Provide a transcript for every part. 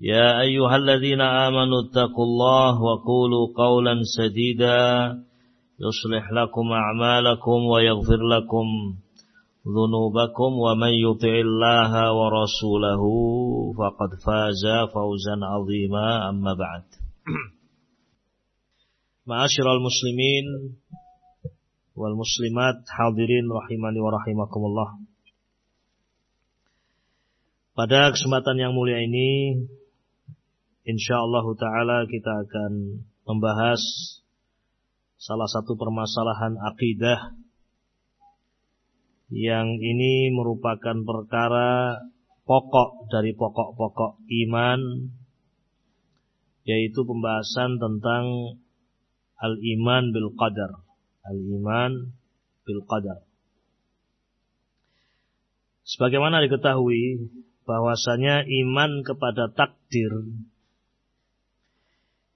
يا أيها الذين آمنوا اتقوا الله وقولوا قولا سديدا يصلح لكم أعمالكم ويغفر لكم ذنوبكم ومن يطع الله ورسوله فقد فاز فوزا عظيما أما بعد معاشر المسلمين والمسلمات حاضرين رحمني ورحمكم الله Pada kesempatan yang mulia ini insyaallah taala kita akan membahas salah satu permasalahan akidah yang ini merupakan perkara pokok dari pokok-pokok iman yaitu pembahasan tentang al-iman bil qadar. Al-iman bil qadar. Sebagaimana diketahui bahwasanya iman kepada takdir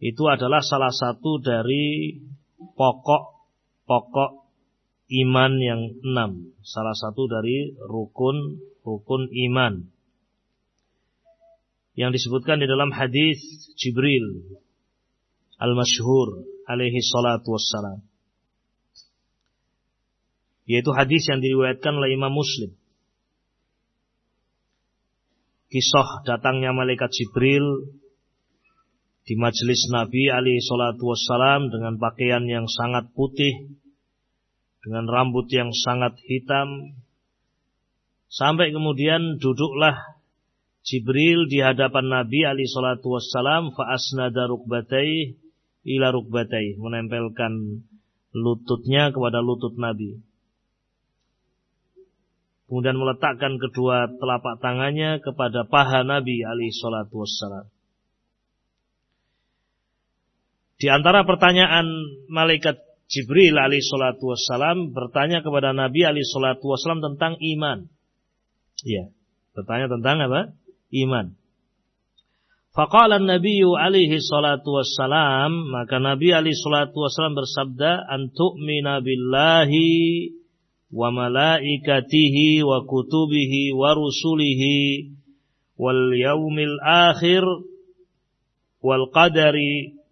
itu adalah salah satu dari pokok-pokok iman yang enam. Salah satu dari rukun-rukun iman. Yang disebutkan di dalam hadis Jibril al-masyhur alaihi salatu wassalam. Yaitu hadis yang diriwayatkan oleh Imam Muslim. Kisah datangnya malaikat Jibril di majelis Nabi alaihi salatu wassalam dengan pakaian yang sangat putih, dengan rambut yang sangat hitam, sampai kemudian duduklah Jibril di hadapan Nabi alaihi salatu wassalam fa asnada rukbatai ila rukbatai, menempelkan lututnya kepada lutut Nabi. Kemudian meletakkan kedua telapak tangannya kepada paha Nabi alaihi salatu wassalam. Di antara pertanyaan malaikat Jibril alaihi salatu wassalam bertanya kepada Nabi alaihi salatu wassalam tentang iman. Ya, bertanya tentang apa? Iman. Faqala Nabi alaihi salatu wassalam, maka Nabi alaihi salatu wassalam bersabda, "Antu'mina billahi wa malaikatihi wa kutubihi wa rusulihi wal yaumil akhir wal qadari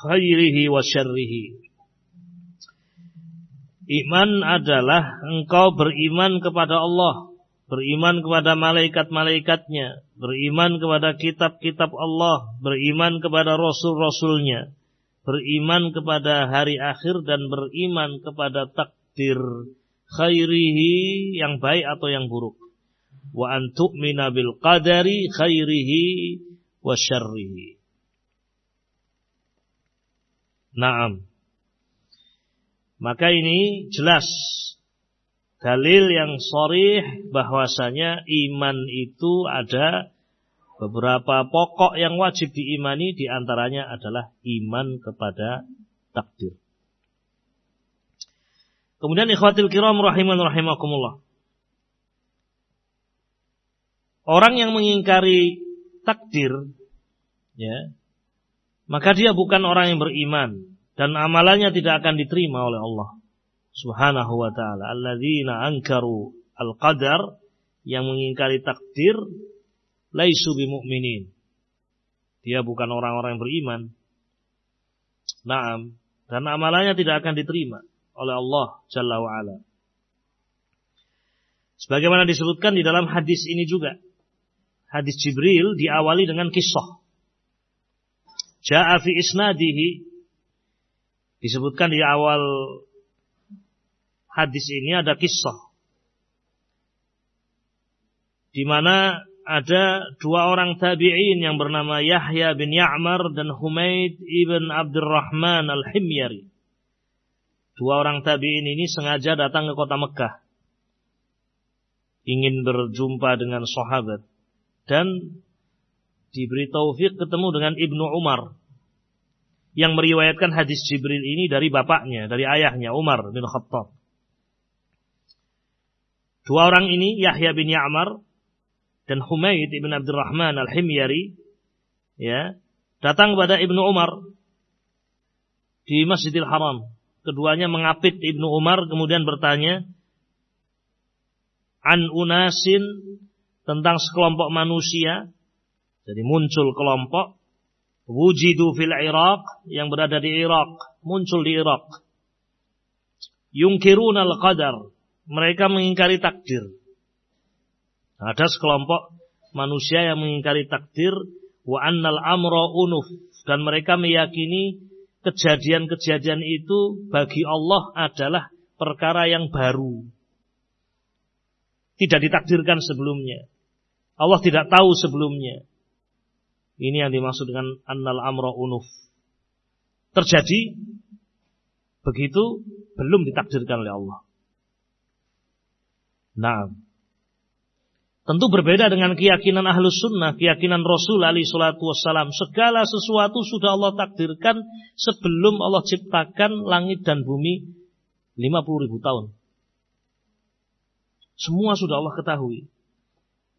khairihi wa syarrihi. Iman adalah engkau beriman kepada Allah, beriman kepada malaikat-malaikatnya, beriman kepada kitab-kitab Allah, beriman kepada rasul-rasulnya, beriman kepada hari akhir dan beriman kepada takdir khairihi yang baik atau yang buruk. Wa antu'mina bil qadari khairihi wa syarrihi. Naam. Maka ini jelas dalil yang sorih bahwasanya iman itu ada beberapa pokok yang wajib diimani di antaranya adalah iman kepada takdir. Kemudian ikhwatil kiram rahiman rahimakumullah. Orang yang mengingkari takdir ya, maka dia bukan orang yang beriman dan amalannya tidak akan diterima oleh Allah Subhanahu wa taala. Alladzina ankaru al-qadar yang mengingkari takdir laisu bimu'minin. Dia bukan orang-orang yang beriman. Naam, dan amalannya tidak akan diterima oleh Allah Jalla wa ala. Sebagaimana disebutkan di dalam hadis ini juga. Hadis Jibril diawali dengan kisah. Ja'a fi isnadihi disebutkan di awal hadis ini ada kisah di mana ada dua orang tabi'in yang bernama Yahya bin Ya'mar dan Humaid ibn Abdurrahman al-Himyari. Dua orang tabi'in ini sengaja datang ke kota Mekah. Ingin berjumpa dengan sahabat. Dan diberi taufik ketemu dengan Ibnu Umar. Yang meriwayatkan hadis Jibril ini dari bapaknya, dari ayahnya Umar bin Khattab. Dua orang ini, Yahya bin Ya'mar dan Humaid ibn Abdurrahman al-Himyari ya datang kepada Ibnu Umar di Masjidil Haram. Keduanya mengapit Ibnu Umar kemudian bertanya an unasin tentang sekelompok manusia. Jadi muncul kelompok wujidu fil Iraq yang berada di Irak, muncul di Irak. Yungkiruna al-qadar. Mereka mengingkari takdir. Ada sekelompok manusia yang mengingkari takdir wa annal amra unuf dan mereka meyakini kejadian-kejadian itu bagi Allah adalah perkara yang baru. Tidak ditakdirkan sebelumnya. Allah tidak tahu sebelumnya. Ini yang dimaksud dengan annal amra unuf. Terjadi begitu belum ditakdirkan oleh Allah. Nah, Tentu berbeda dengan keyakinan ahlus sunnah, keyakinan Rasul Ali Shallallahu Wasallam. Segala sesuatu sudah Allah takdirkan sebelum Allah ciptakan langit dan bumi 50 ribu tahun. Semua sudah Allah ketahui.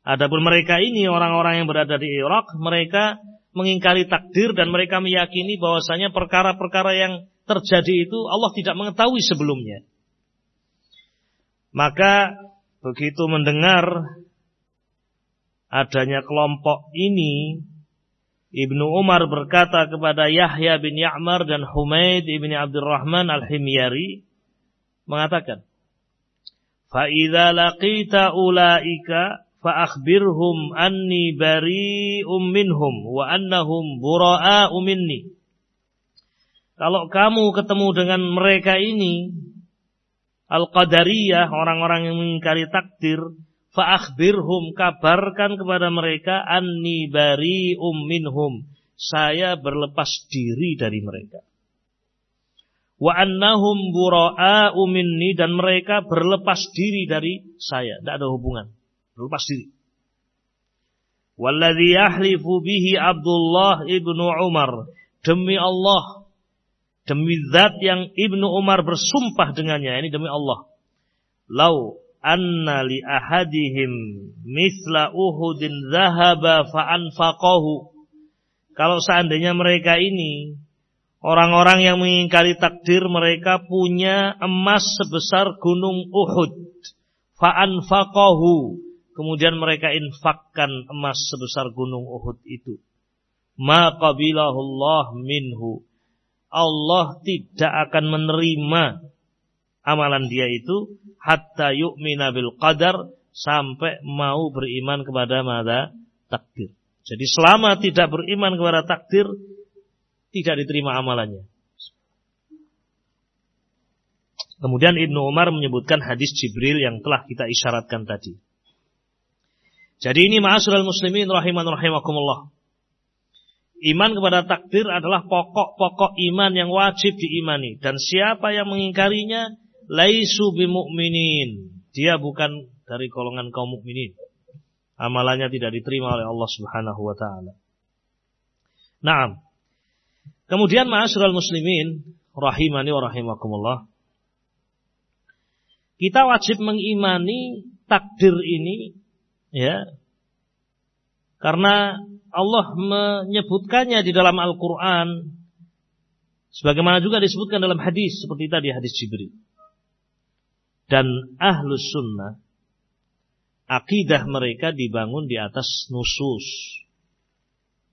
Adapun mereka ini orang-orang yang berada di Irak, mereka mengingkari takdir dan mereka meyakini bahwasanya perkara-perkara yang terjadi itu Allah tidak mengetahui sebelumnya. Maka begitu mendengar adanya kelompok ini, Ibnu Umar berkata kepada Yahya bin Ya'mar dan Humaid ibni Abdurrahman al-Himyari mengatakan, "Fa idza laqita ulaika fa'akhbirhum anni bari'um minhum wa annahum bura'a'u minni. Kalau kamu ketemu dengan mereka ini, Al-Qadariyah, orang-orang yang mengingkari takdir, fa'akhbirhum, kabarkan kepada mereka, anni bari'um umminhum. Saya berlepas diri dari mereka. Wa annahum bura'a'u minni, dan mereka berlepas diri dari saya. Tidak ada hubungan. Berlepas diri. Walladhi yahlifu bihi Abdullah ibnu Umar. Demi Allah. Demi zat yang Ibnu Umar bersumpah dengannya. Ini demi Allah. Lau anna li ahadihim misla uhudin zahaba fa'anfaqahu. Kalau seandainya mereka ini orang-orang yang mengingkari takdir mereka punya emas sebesar gunung Uhud fa'anfaqahu. Kemudian mereka infakkan emas sebesar gunung Uhud itu. Ma qabilahullah minhu. Allah tidak akan menerima amalan dia itu hatta yu'mina bil qadar sampai mau beriman kepada mada takdir. Jadi selama tidak beriman kepada takdir tidak diterima amalannya. Kemudian Ibnu Umar menyebutkan hadis Jibril yang telah kita isyaratkan tadi. Jadi ini ma'asyiral muslimin rahiman rahimakumullah. Iman kepada takdir adalah pokok-pokok iman yang wajib diimani dan siapa yang mengingkarinya laisu bimu'minin. Dia bukan dari golongan kaum mukminin. Amalannya tidak diterima oleh Allah Subhanahu wa taala. Naam. Kemudian ma'asyiral muslimin rahimani wa rahimakumullah. Kita wajib mengimani takdir ini ya. Karena Allah menyebutkannya di dalam Al-Qur'an Sebagaimana juga disebutkan dalam hadis seperti tadi hadis Jibril. Dan ahlus sunnah akidah mereka dibangun di atas nusus.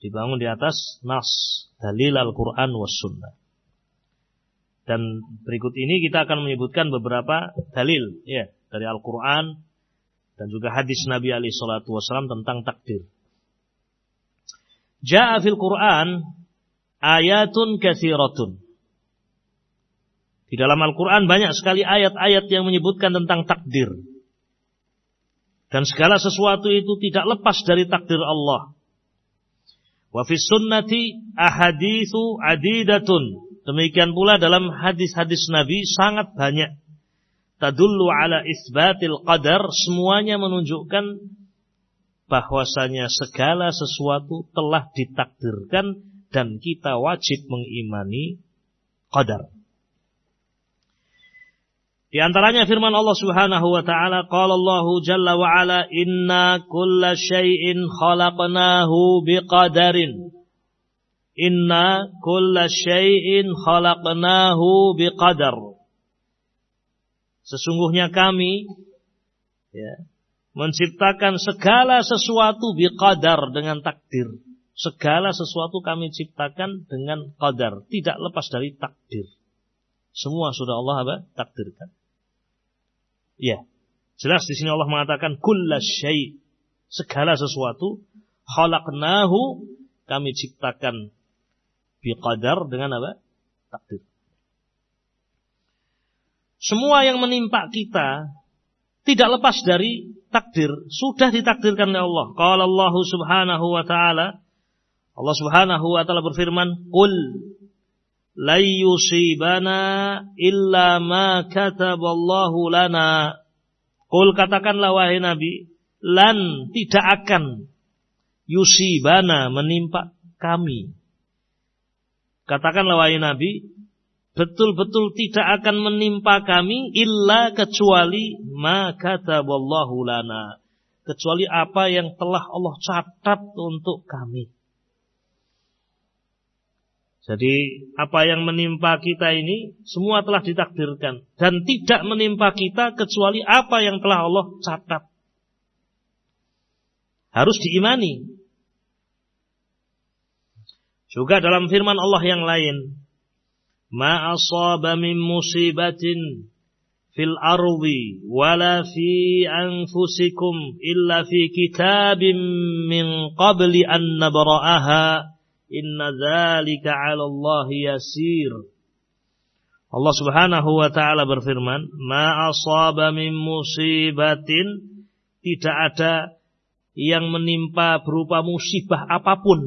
Dibangun di atas nas, dalil Al-Quran was sunnah. Dan berikut ini kita akan menyebutkan beberapa dalil ya dari Al-Quran dan juga hadis Nabi Ali Shallallahu Wasallam tentang takdir. Ja'a fil Quran ayatun kathiratun. Di dalam Al-Quran banyak sekali ayat-ayat yang menyebutkan tentang takdir. Dan segala sesuatu itu tidak lepas dari takdir Allah. Wa fi sunnati ahadithu adidatun. Demikian pula dalam hadis-hadis Nabi sangat banyak. Tadullu ala isbatil qadar. Semuanya menunjukkan bahwasanya segala sesuatu telah ditakdirkan dan kita wajib mengimani qadar. Di antaranya firman Allah Subhanahu wa taala, qala Allah jalla wa ala inna kulla syai'in khalaqnahu biqadarin. Inna kulla syai'in khalaqnahu biqadar. Sesungguhnya kami ya, menciptakan segala sesuatu biqadar dengan takdir. Segala sesuatu kami ciptakan dengan qadar, tidak lepas dari takdir. Semua sudah Allah apa? takdirkan. Ya. Jelas di sini Allah mengatakan kullasyai segala sesuatu khalaqnahu kami ciptakan biqadar dengan apa? takdir. Semua yang menimpa kita tidak lepas dari takdir, sudah ditakdirkan oleh Allah. Qala Allah Subhanahu wa taala Allah Subhanahu wa taala berfirman, "Qul la yusibana illa ma kataballahu lana. Qul katakanlah wahai Nabi, lan tidak akan yusibana menimpa kami. Katakanlah wahai Nabi, betul-betul tidak akan menimpa kami illa kecuali ma kataballahu lana. Kecuali apa yang telah Allah catat untuk kami. Jadi apa yang menimpa kita ini semua telah ditakdirkan dan tidak menimpa kita kecuali apa yang telah Allah catat. Harus diimani. Juga dalam firman Allah yang lain, "Ma asaba min musibatin fil ardi wala fi anfusikum illa fi kitabim min qabli an nabra'aha." Inna dzalika 'ala Allah yasir. Allah Subhanahu wa taala berfirman, "Ma asaba min musibatin" tidak ada yang menimpa berupa musibah apa pun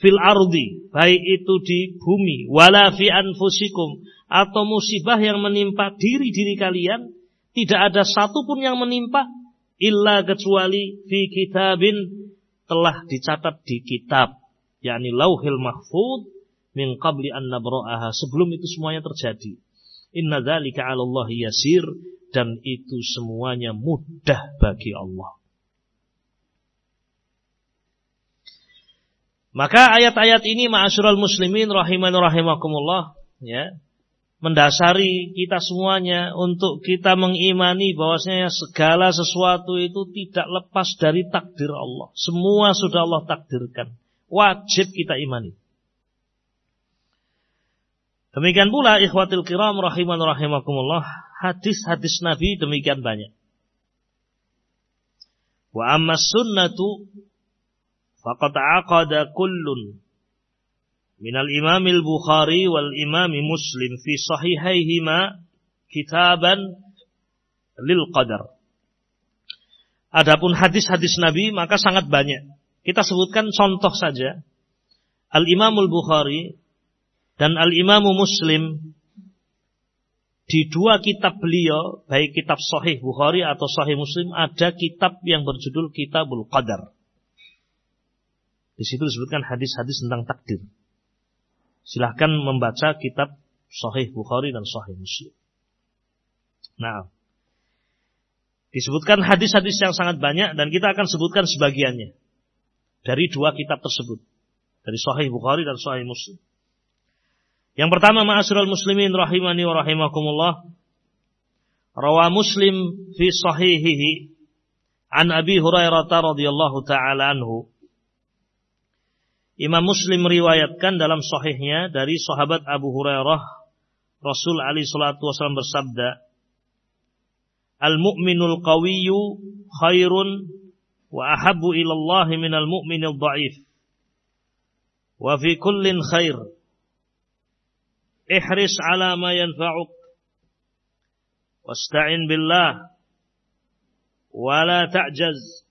fil ardi, baik itu di bumi, wala fi anfusikum atau musibah yang menimpa diri-diri kalian, tidak ada satupun yang menimpa illa kecuali fi kitabin telah dicatat di kitab yakni lauhil mahfud min qabli an nabra'aha sebelum itu semuanya terjadi. Inna dzalika 'ala Allah yasir dan itu semuanya mudah bagi Allah Maka ayat-ayat ini ma'asyiral muslimin rahiman rahimakumullah ya mendasari kita semuanya untuk kita mengimani bahwasanya segala sesuatu itu tidak lepas dari takdir Allah. Semua sudah Allah takdirkan wajib kita imani. Demikian pula ikhwatil kiram rahiman rahimakumullah, hadis-hadis Nabi demikian banyak. Wa amma sunnatu faqad aqada kullun al imam al-Bukhari wal imam Muslim fi sahihaihima kitaban lil qadar. Adapun hadis-hadis Nabi maka sangat banyak kita sebutkan contoh saja. Al-Imamul Bukhari dan Al-Imamu Muslim di dua kitab beliau, baik kitab Sahih Bukhari atau Sahih Muslim, ada kitab yang berjudul Kitabul Qadar. Di situ disebutkan hadis-hadis tentang takdir. Silahkan membaca kitab Sahih Bukhari dan Sahih Muslim. Nah, disebutkan hadis-hadis yang sangat banyak dan kita akan sebutkan sebagiannya dari dua kitab tersebut. Dari Sahih Bukhari dan Sahih Muslim. Yang pertama ma'asyiral muslimin rahimani wa rahimakumullah. Rawa Muslim fi sahihihi an Abi Hurairah radhiyallahu taala anhu. Imam Muslim meriwayatkan dalam sahihnya dari sahabat Abu Hurairah Rasul Ali salatu wasallam bersabda Al-mu'minul qawiyyu khairun wa ahabbu ila Allah minal mu'minil dha'if. Wa fi kullin khair. Ihris ala ma yanfa'uk. Wasta'in billah. Wa la ta'jaz.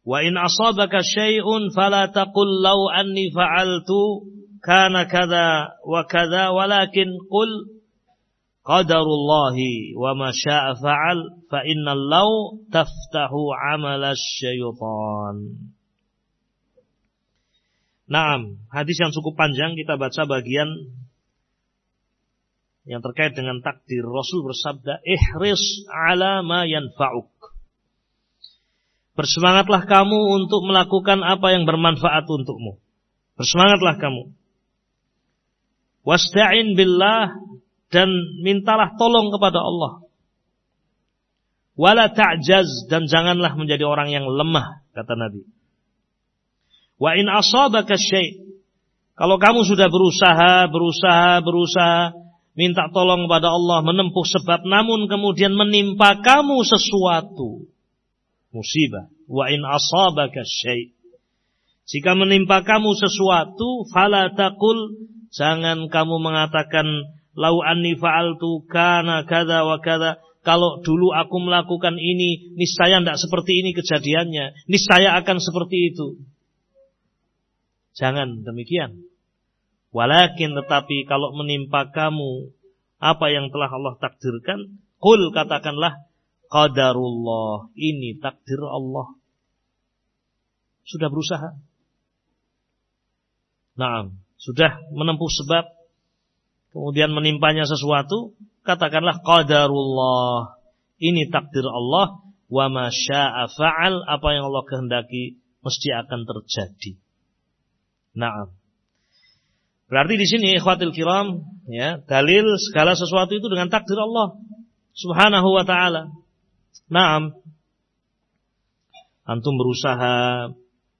Wa in asabaka syai'un fala taqul law anni fa'altu kana kada wa kada walakin qul qadarullahi wa ma syaa fa'al fa innal law taftahu 'amala syaitan. Naam, hadis yang cukup panjang kita baca bagian yang terkait dengan takdir. Rasul bersabda, "Ihris 'ala ma yanfa'uk." Bersemangatlah kamu untuk melakukan apa yang bermanfaat untukmu. Bersemangatlah kamu. Wasta'in billah dan mintalah tolong kepada Allah. Wala ta'jaz dan janganlah menjadi orang yang lemah kata Nabi. Wa in asabaka syai' kalau kamu sudah berusaha, berusaha, berusaha minta tolong kepada Allah menempuh sebab namun kemudian menimpa kamu sesuatu musibah. Wa in asabaka syai' jika menimpa kamu sesuatu fala taqul Jangan kamu mengatakan lau anni fa'altu kana kada wa kada. Kalau dulu aku melakukan ini, niscaya tidak seperti ini kejadiannya. Niscaya akan seperti itu. Jangan demikian. Walakin tetapi kalau menimpa kamu apa yang telah Allah takdirkan, kul katakanlah qadarullah. Ini takdir Allah. Sudah berusaha. Nah, sudah menempuh sebab kemudian menimpanya sesuatu, katakanlah qadarullah. Ini takdir Allah wa ma syaa fa'al, apa yang Allah kehendaki mesti akan terjadi. Naam. Berarti di sini ikhwatil kiram ya, dalil segala sesuatu itu dengan takdir Allah Subhanahu wa taala. Naam. Antum berusaha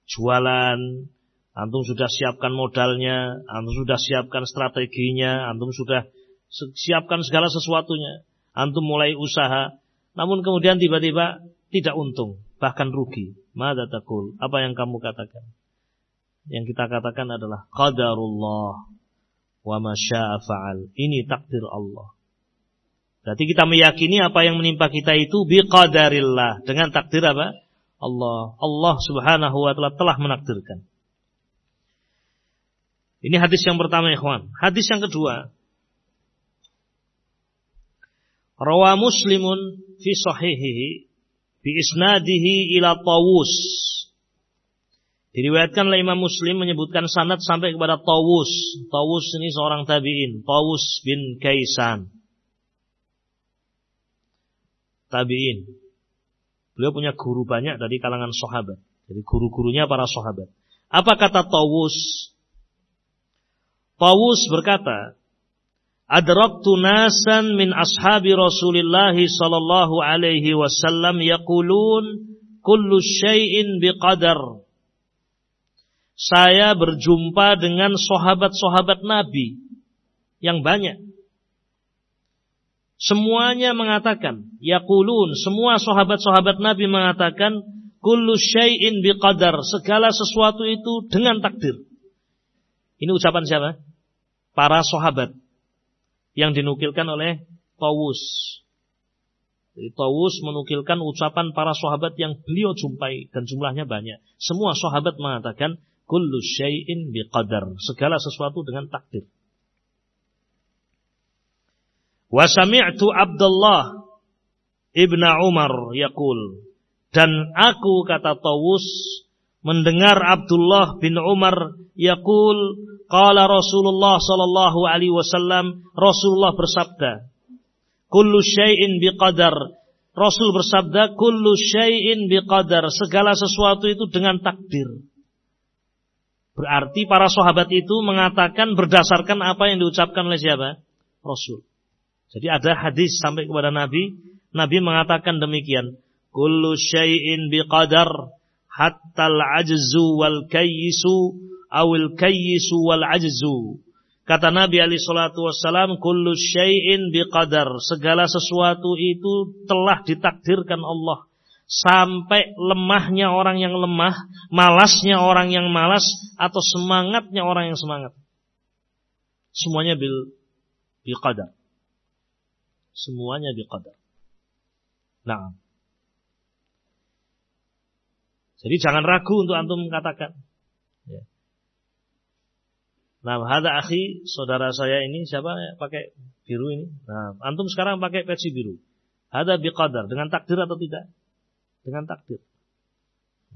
jualan, Antum sudah siapkan modalnya, antum sudah siapkan strateginya, antum sudah siapkan segala sesuatunya. Antum mulai usaha, namun kemudian tiba-tiba tidak untung, bahkan rugi. Mada takul? Apa yang kamu katakan? Yang kita katakan adalah qadarullah wa masya'a fa'al. Ini takdir Allah. Berarti kita meyakini apa yang menimpa kita itu biqadarillah. Dengan takdir apa? Allah. Allah subhanahu wa ta'ala telah menakdirkan. Ini hadis yang pertama ikhwan. Hadis yang kedua. Rawa muslimun fi sahihihi bi isnadihi ila Tawus. Diriwayatkan oleh Imam Muslim menyebutkan sanad sampai kepada Tawus. Tawus ini seorang tabi'in, Tawus bin Kaisan. Tabi'in. Beliau punya guru banyak dari kalangan sahabat. Jadi guru-gurunya para sahabat. Apa kata Tawus? Tawus berkata, Adraktu nasan min ashabi Rasulillah sallallahu alaihi wasallam yaqulun kullu syai'in biqadar. Saya berjumpa dengan sahabat-sahabat Nabi yang banyak. Semuanya mengatakan, yaqulun, semua sahabat-sahabat Nabi mengatakan kullu syai'in biqadar, segala sesuatu itu dengan takdir. Ini ucapan siapa? para sahabat yang dinukilkan oleh Tawus. Jadi Tawus menukilkan ucapan para sahabat yang beliau jumpai dan jumlahnya banyak. Semua sahabat mengatakan kullu syai'in biqadar, segala sesuatu dengan takdir. Wa sami'tu Abdullah ibn Umar yaqul dan aku kata Tawus mendengar Abdullah bin Umar yaqul qala Rasulullah sallallahu alaihi wasallam Rasulullah bersabda kullu syai'in biqadar Rasul bersabda kullu syai'in biqadar segala sesuatu itu dengan takdir Berarti para sahabat itu mengatakan berdasarkan apa yang diucapkan oleh siapa? Rasul. Jadi ada hadis sampai kepada Nabi, Nabi mengatakan demikian, "Kullu syai'in biqadar hatta al-ajzu wal kayyisu awil kayyisu wal ajzu." Kata Nabi Ali Shallallahu Wasallam, "Kullu syai'in biqadar." Segala sesuatu itu telah ditakdirkan Allah sampai lemahnya orang yang lemah, malasnya orang yang malas, atau semangatnya orang yang semangat. Semuanya bil biqadar. Semuanya biqadar. Nah. Jadi jangan ragu untuk antum mengatakan. Ya. Nah, ada akhi, saudara saya ini siapa ya, pakai biru ini? Nah, antum sekarang pakai peci biru. Ada biqadar dengan takdir atau tidak? Dengan takdir.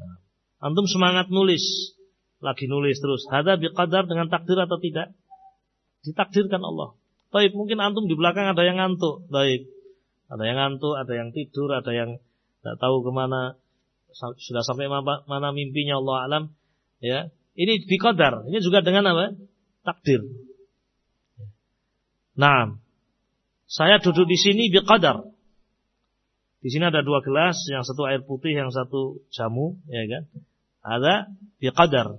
Nah, antum semangat nulis, lagi nulis terus. Ada biqadar dengan takdir atau tidak? Ditakdirkan Allah. Baik, mungkin antum di belakang ada yang ngantuk. Baik, ada yang ngantuk, ada yang tidur, ada yang tidak tahu ke mana, sudah sampai mana mimpinya Allah alam. Ya, ini biqadar. Ini juga dengan apa? Takdir. Nah, saya duduk di sini biqadar. Di sini ada dua gelas, yang satu air putih, yang satu jamu, ya kan? Ada biqadar.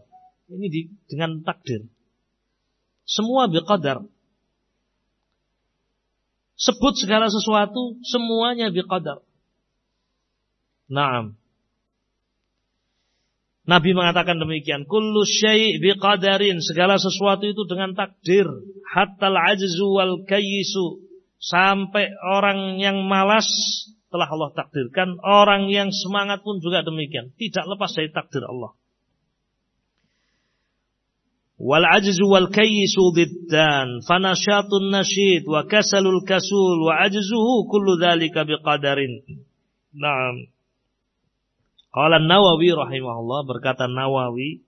Ini di, dengan takdir. Semua biqadar. Sebut segala sesuatu, semuanya biqadar. Naam. Nabi mengatakan demikian, kullu syai' biqadarin, segala sesuatu itu dengan takdir, hatta al-ajzu wal kayyisu, sampai orang yang malas telah Allah takdirkan, orang yang semangat pun juga demikian, tidak lepas dari takdir Allah. Wal ajzu wal kayyisu diddan fanashatun nashid wa kasalul kasul wa ajzuhu kullu dhalika biqadarin. Naam. Qala Nawawi rahimahullah berkata Nawawi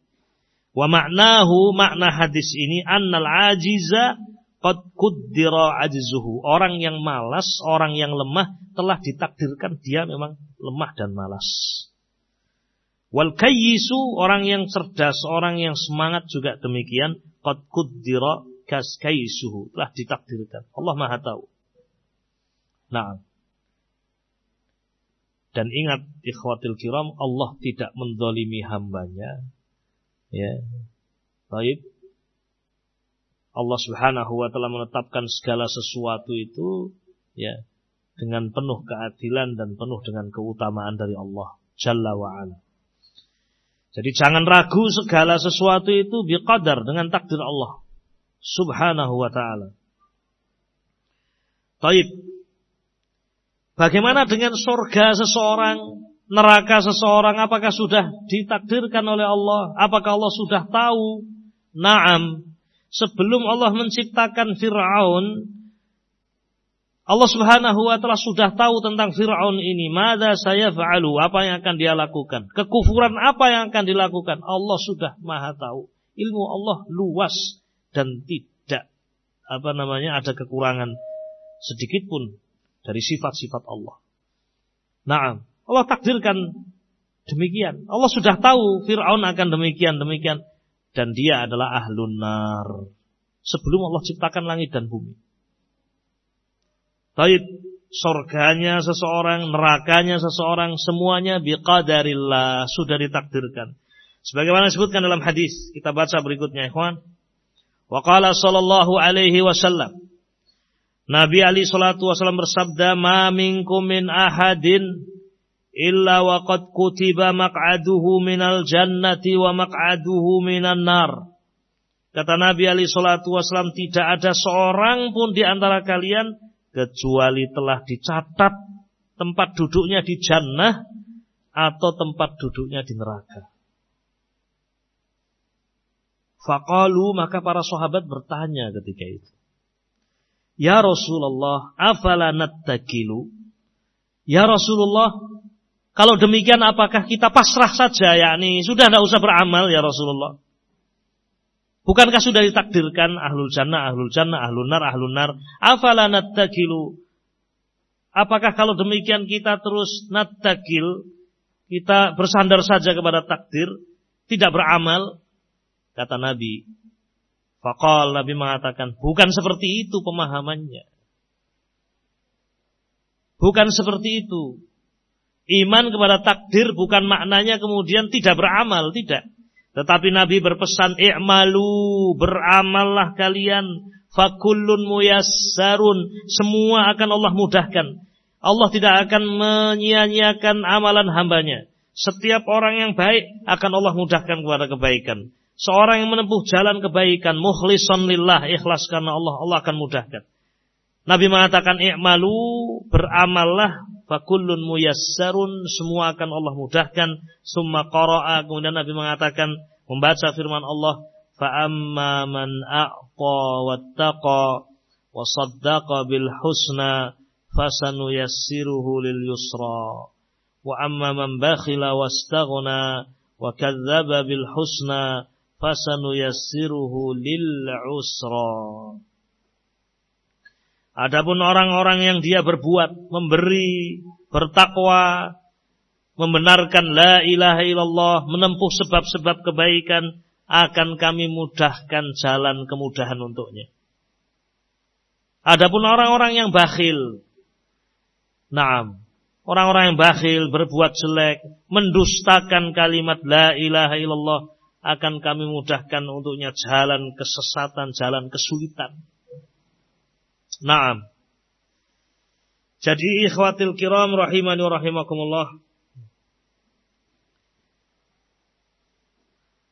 wa ma'nahu makna hadis ini annal ajiza qad kuddira ajzuhu. Orang yang malas, orang yang lemah telah ditakdirkan dia memang lemah dan malas. Wal kayyisu orang yang cerdas, orang yang semangat juga demikian. Qad kuddira kayyisuhu telah ditakdirkan. Allah Maha tahu. Nah. Dan ingat ikhwatil kiram Allah tidak mendolimi hambanya. Ya. Baik. Allah Subhanahu wa taala menetapkan segala sesuatu itu ya dengan penuh keadilan dan penuh dengan keutamaan dari Allah Jalla wa ala. Jadi jangan ragu segala sesuatu itu biqadar dengan takdir Allah Subhanahu wa taala. Taib. Bagaimana dengan surga seseorang, neraka seseorang apakah sudah ditakdirkan oleh Allah? Apakah Allah sudah tahu? Naam. Sebelum Allah menciptakan Firaun, Allah Subhanahu wa taala sudah tahu tentang Firaun ini, mada saya fa'alu, apa yang akan dia lakukan? Kekufuran apa yang akan dilakukan? Allah sudah Maha tahu. Ilmu Allah luas dan tidak apa namanya ada kekurangan sedikit pun dari sifat-sifat Allah. Nah, Allah takdirkan demikian. Allah sudah tahu Firaun akan demikian demikian dan dia adalah ahlun nar. Sebelum Allah ciptakan langit dan bumi. Taib surganya seseorang, nerakanya seseorang, semuanya biqadarillah, sudah ditakdirkan. Sebagaimana disebutkan dalam hadis, kita baca berikutnya, ikhwan. Wa qala sallallahu alaihi wasallam. Nabi Ali sallallahu wasallam bersabda, "Ma minkum min ahadin illa wa qad kutiba maq'aduhu minal jannati wa maq'aduhu minan nar." Kata Nabi Ali sallallahu wasallam, tidak ada seorang pun di antara kalian kecuali telah dicatat tempat duduknya di jannah atau tempat duduknya di neraka. Faqalu maka para sahabat bertanya ketika itu. Ya Rasulullah, afala nattakilu? Ya Rasulullah, kalau demikian apakah kita pasrah saja yakni sudah tidak usah beramal ya Rasulullah? Bukankah sudah ditakdirkan ahlul jannah, ahlul jannah, ahlul nar, ahlul nar? Afala nattakilu? Apakah kalau demikian kita terus nattakil, kita bersandar saja kepada takdir, tidak beramal? kata Nabi. Fakal Nabi mengatakan, bukan seperti itu pemahamannya. Bukan seperti itu. Iman kepada takdir bukan maknanya kemudian tidak beramal, tidak. Tetapi Nabi berpesan, "I'malu, beramallah kalian, fakullun muyassarun." Semua akan Allah mudahkan. Allah tidak akan menyia-nyiakan amalan hambanya. Setiap orang yang baik akan Allah mudahkan kepada kebaikan. Seorang yang menempuh jalan kebaikan, mukhlisan lillah, ikhlas karena Allah, Allah akan mudahkan. Nabi mengatakan, i'malu, beramallah, fakullun muyassarun, semua akan Allah mudahkan. Summa qara'a, kemudian Nabi mengatakan, membaca firman Allah, fa'amma man a'qa wattaqa, wa saddaqa bil husna, fasanu yassiruhu lil yusra. Wa amma man bakhila wastaghna wa kadzdzaba bil husna fasanu yassiruhu lil usra. Adapun orang-orang yang dia berbuat, memberi, bertakwa, membenarkan la ilaha illallah, menempuh sebab-sebab kebaikan, akan kami mudahkan jalan kemudahan untuknya. Adapun orang-orang yang bakhil, naam, Orang-orang yang bakhil, berbuat jelek, mendustakan kalimat la ilaha illallah, akan kami mudahkan untuknya jalan kesesatan, jalan kesulitan. Naam. Jadi ikhwatil kiram rahimani wa rahimakumullah.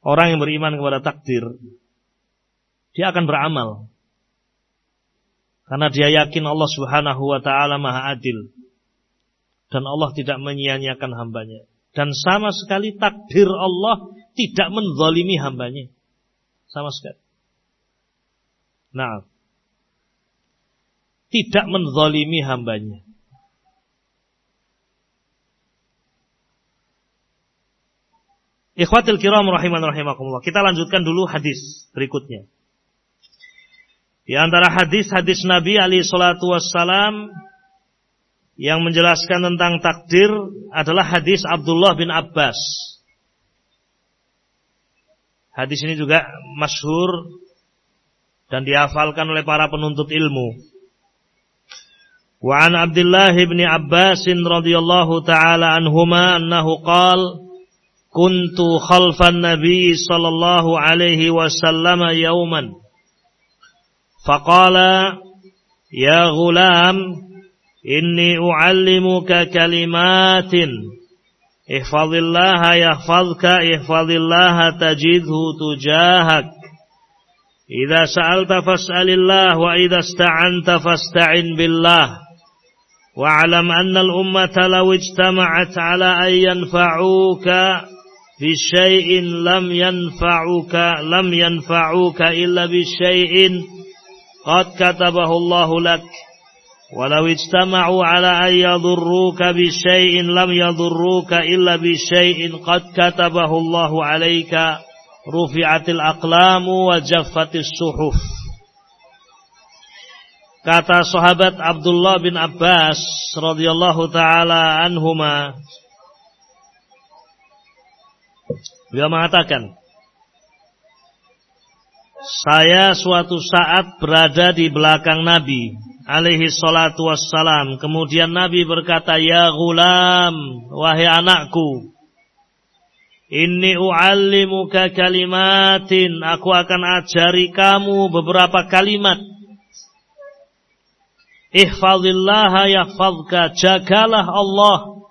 Orang yang beriman kepada takdir, dia akan beramal. Karena dia yakin Allah subhanahu wa ta'ala maha adil dan Allah tidak menyia-nyiakan hambanya. Dan sama sekali takdir Allah tidak menzalimi hambanya. Sama sekali. Nah, tidak menzalimi hambanya. Ikhwatil kiram rahiman rahimakumullah. Kita lanjutkan dulu hadis berikutnya. Di antara hadis-hadis Nabi alaihi salatu wassalam yang menjelaskan tentang takdir adalah hadis Abdullah bin Abbas. Hadis ini juga masyhur dan dihafalkan oleh para penuntut ilmu. Wa an Abdullah bin Abbas radhiyallahu taala anhuma annahu qala kuntu khalfan nabi sallallahu alaihi wasallam yawman faqala ya ghulam إني أعلمك كلمات احفظ الله يحفظك احفظ الله تجده تجاهك إذا سألت فاسأل الله وإذا استعنت فاستعن بالله واعلم أن الأمة لو اجتمعت على أن ينفعوك بشيء لم ينفعوك لم ينفعوك إلا بشيء قد كتبه الله لك. ولو اجتمعوا على أن يضروك بشيء لم يضروك إلا بشيء قد كتبه الله عليك. رفعت الأقلام وجفت الصحف. Kata sahabat Abdullah bin Abbas radhiyallahu taala anhuma Dia mengatakan Saya suatu saat berada di belakang Nabi alaihi salatu wassalam. Kemudian Nabi berkata, Ya gulam, wahai anakku. Inni u'allimuka kalimatin. Aku akan ajari kamu beberapa kalimat. Ihfazillaha yahfazka. Jagalah Allah.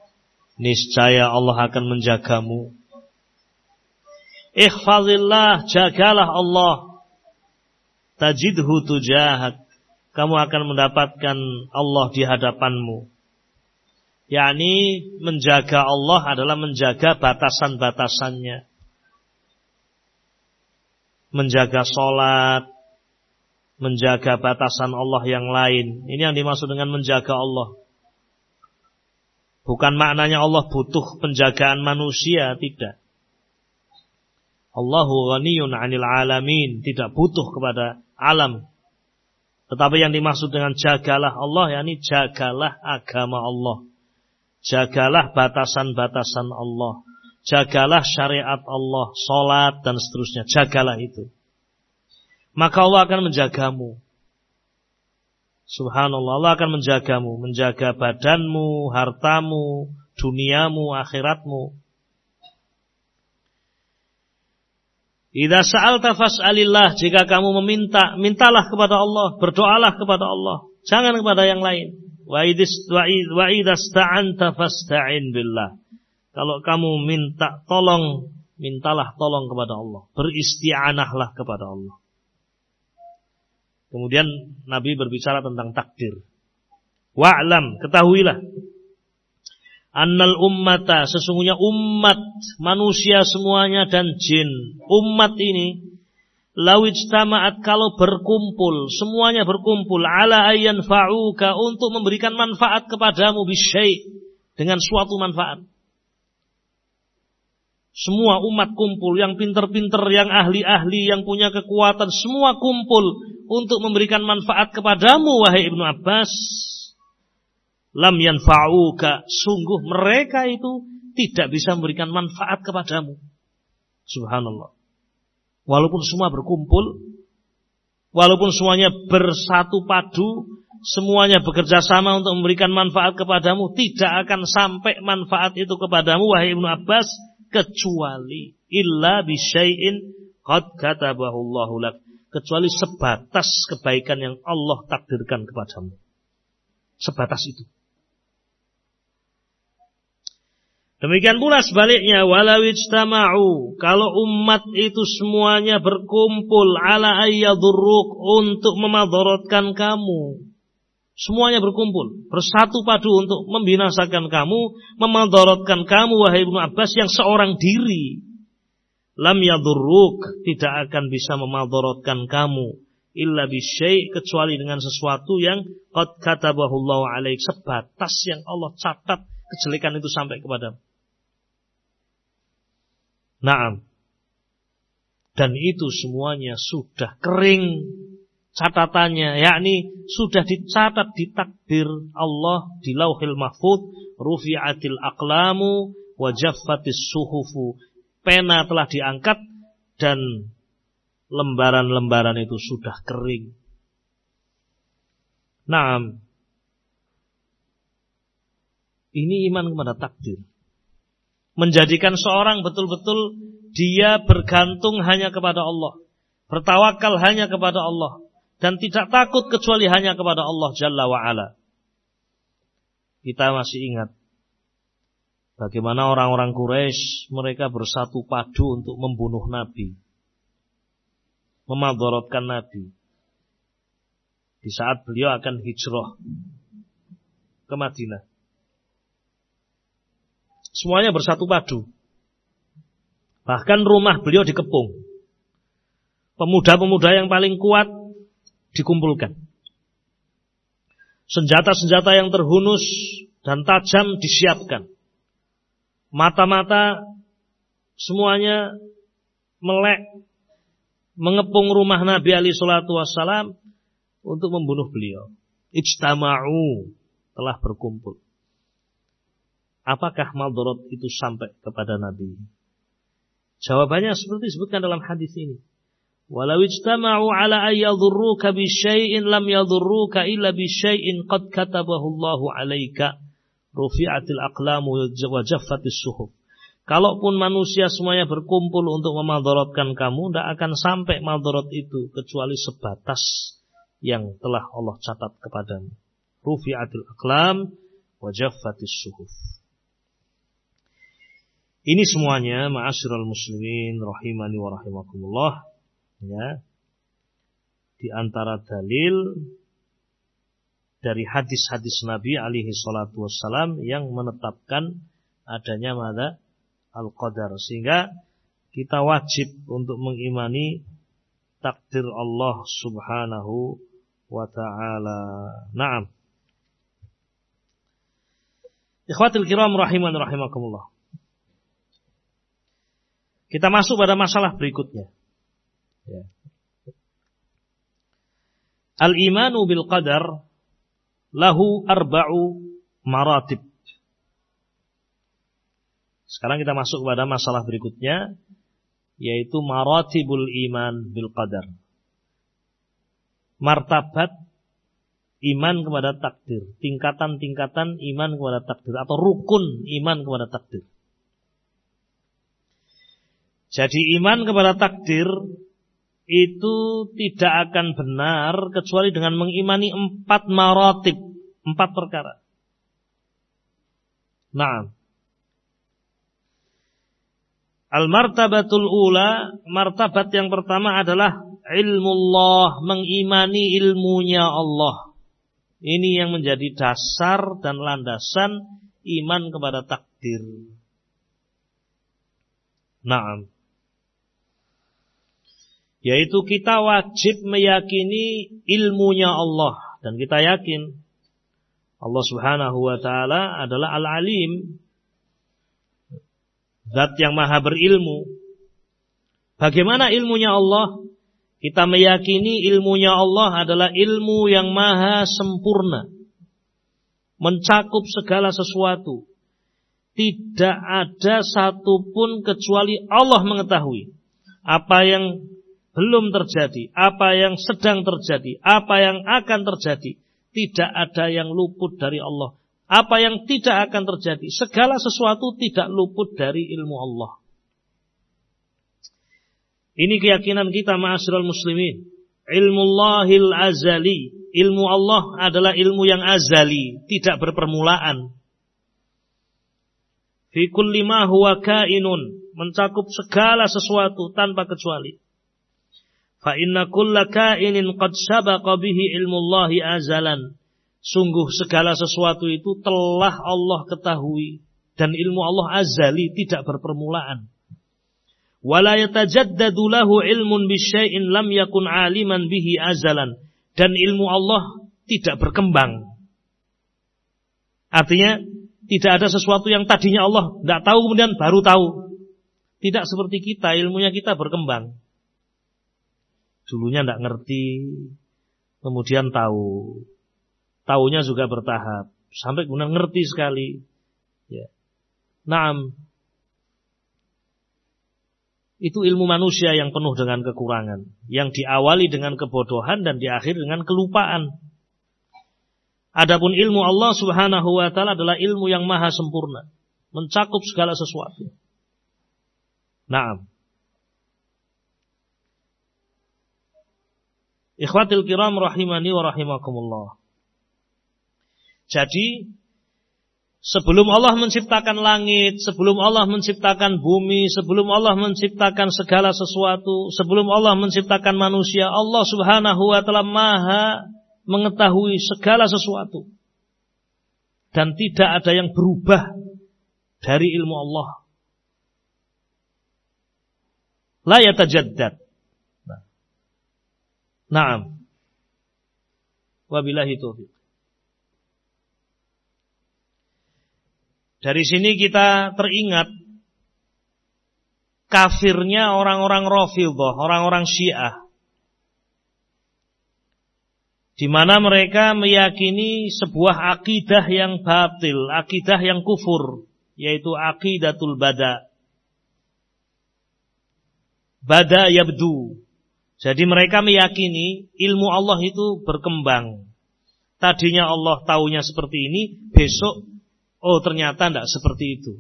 Niscaya Allah akan menjagamu. Ihfazillah, jagalah Allah. Tajidhu tujahak kamu akan mendapatkan Allah di hadapanmu. yakni menjaga Allah adalah menjaga batasan-batasannya. Menjaga sholat, menjaga batasan Allah yang lain. Ini yang dimaksud dengan menjaga Allah. Bukan maknanya Allah butuh penjagaan manusia, tidak. Allahu ghaniyun 'anil alamin, tidak butuh kepada alam. Tetapi yang dimaksud dengan jagalah Allah, yakni jagalah agama Allah. Jagalah batasan-batasan Allah. Jagalah syariat Allah, salat dan seterusnya. Jagalah itu. Maka Allah akan menjagamu. Subhanallah, Allah akan menjagamu, menjaga badanmu, hartamu, duniamu, akhiratmu. Idza sa'alta fas'alillah, jika kamu meminta, mintalah kepada Allah, berdoalah kepada Allah, jangan kepada yang lain. Wa billah. Kalau kamu minta tolong, mintalah tolong kepada Allah, beristi'anahlah kepada Allah. Kemudian Nabi berbicara tentang takdir. Wa'lam, ketahuilah. Annal ummata sesungguhnya umat manusia semuanya dan jin. Umat ini lawijtama'at kalau berkumpul semuanya berkumpul ala ayyan fa'uka untuk memberikan manfaat kepadamu bisyai dengan suatu manfaat semua umat kumpul yang pinter-pinter yang ahli-ahli yang punya kekuatan semua kumpul untuk memberikan manfaat kepadamu wahai Ibnu Abbas. Lam yanfa'uka. Sungguh mereka itu tidak bisa memberikan manfaat kepadamu. Subhanallah. Walaupun semua berkumpul walaupun semuanya bersatu padu semuanya bekerja sama untuk memberikan manfaat kepadamu tidak akan sampai manfaat itu kepadamu wahai Ibnu Abbas kecuali illa bisyai'in qad katabahu Allahu lak. Kecuali sebatas kebaikan yang Allah takdirkan kepadamu. Sebatas itu. Demikian pula sebaliknya walau ijtama'u kalau umat itu semuanya berkumpul ala ayyadurruk untuk memadaratkan kamu. Semuanya berkumpul, bersatu padu untuk membinasakan kamu, memadaratkan kamu wahai Ibnu Abbas yang seorang diri. Lam yadurruk tidak akan bisa memadaratkan kamu illa bisyai kecuali dengan sesuatu yang qad katabahu Allah alaik sebatas yang Allah catat kejelekan itu sampai kepadamu. Naam. Dan itu semuanya sudah kering catatannya, yakni sudah dicatat di takdir Allah di Lauhil Mahfud, rufi'atil aqlamu wa jaffatis suhufu. Pena telah diangkat dan lembaran-lembaran itu sudah kering. Naam. Ini iman kepada takdir. Menjadikan seorang betul-betul dia bergantung hanya kepada Allah. Bertawakal hanya kepada Allah. Dan tidak takut kecuali hanya kepada Allah Jalla wa'ala. Kita masih ingat. Bagaimana orang-orang Quraisy mereka bersatu padu untuk membunuh Nabi. Memadorotkan Nabi. Di saat beliau akan hijrah ke Madinah. Semuanya bersatu padu. Bahkan rumah beliau dikepung. Pemuda-pemuda yang paling kuat dikumpulkan. Senjata-senjata yang terhunus dan tajam disiapkan. Mata-mata semuanya melek mengepung rumah Nabi Ali Shallallahu Wasallam untuk membunuh beliau. Ijtama'u telah berkumpul. Apakah maldorot itu sampai kepada Nabi? Jawabannya seperti disebutkan dalam hadis ini. Walau ijtama'u ala ayyadhurruka bi syai'in lam yadhurruka illa bi syai'in qad katabahu Allahu 'alaika. Rufi'atil aqlamu wa jaffatis suhuf. Kalaupun manusia semuanya berkumpul untuk memadaratkan kamu, tidak akan sampai madarat itu kecuali sebatas yang telah Allah catat kepadamu. Rufi'atil aqlam wa jaffatis suhuf. Ini semuanya ma'asyiral muslimin rahimani wa rahimakumullah ya. Di antara dalil dari hadis-hadis Nabi alaihi salatu wassalam yang menetapkan adanya mada al-qadar sehingga kita wajib untuk mengimani takdir Allah Subhanahu wa taala. Naam. Ikhwatul kiram rahiman rahimakumullah. Kita masuk pada masalah berikutnya. Ya. Al-imanu bil qadar lahu arba'u maratib. Sekarang kita masuk kepada masalah berikutnya yaitu maratibul iman bil qadar. Martabat iman kepada takdir, tingkatan-tingkatan iman kepada takdir atau rukun iman kepada takdir. Jadi iman kepada takdir itu tidak akan benar kecuali dengan mengimani empat maratib, empat perkara. Nah, Al-martabatul ula, martabat yang pertama adalah ilmu Allah, mengimani ilmunya Allah. Ini yang menjadi dasar dan landasan iman kepada takdir. Naam. Yaitu kita wajib meyakini ilmunya Allah dan kita yakin Allah Subhanahu wa taala adalah Al-Alim, Zat yang maha berilmu. Bagaimana ilmunya Allah? Kita meyakini ilmunya Allah adalah ilmu yang maha sempurna. Mencakup segala sesuatu. Tidak ada satupun kecuali Allah mengetahui. Apa yang belum terjadi, apa yang sedang terjadi, apa yang akan terjadi. Tidak ada yang luput dari Allah apa yang tidak akan terjadi. Segala sesuatu tidak luput dari ilmu Allah. Ini keyakinan kita ma'asyiral muslimin. Ilmu Allahil azali. Ilmu Allah adalah ilmu yang azali. Tidak berpermulaan. Fi kulli ma huwa kainun. Mencakup segala sesuatu tanpa kecuali. Fa inna kulla kainin qad sabaqa bihi ilmu Allahi azalan Sungguh segala sesuatu itu telah Allah ketahui dan ilmu Allah azali tidak berpermulaan. Wala yatajaddadu lahu ilmun bisyai'in lam yakun aliman bihi azalan dan ilmu Allah tidak berkembang. Artinya tidak ada sesuatu yang tadinya Allah tidak tahu kemudian baru tahu. Tidak seperti kita, ilmunya kita berkembang. Dulunya tidak ngerti, kemudian tahu Taunya juga bertahap sampai kemudian ngerti sekali. Ya. Naam. Itu ilmu manusia yang penuh dengan kekurangan, yang diawali dengan kebodohan dan diakhiri dengan kelupaan. Adapun ilmu Allah Subhanahu wa taala adalah ilmu yang maha sempurna, mencakup segala sesuatu. Naam. Ikhwatil kiram rahimani wa rahimakumullah. Jadi sebelum Allah menciptakan langit, sebelum Allah menciptakan bumi, sebelum Allah menciptakan segala sesuatu, sebelum Allah menciptakan manusia, Allah Subhanahu wa taala Maha mengetahui segala sesuatu. Dan tidak ada yang berubah dari ilmu Allah. La. Naam. Wabillahi taufiq. Dari sini kita teringat kafirnya orang-orang Rafidhah, orang-orang Syiah. Di mana mereka meyakini sebuah akidah yang batil, akidah yang kufur, yaitu akidatul bada. Bada yabdu. Jadi mereka meyakini ilmu Allah itu berkembang. Tadinya Allah taunya seperti ini, besok Oh ternyata tidak seperti itu.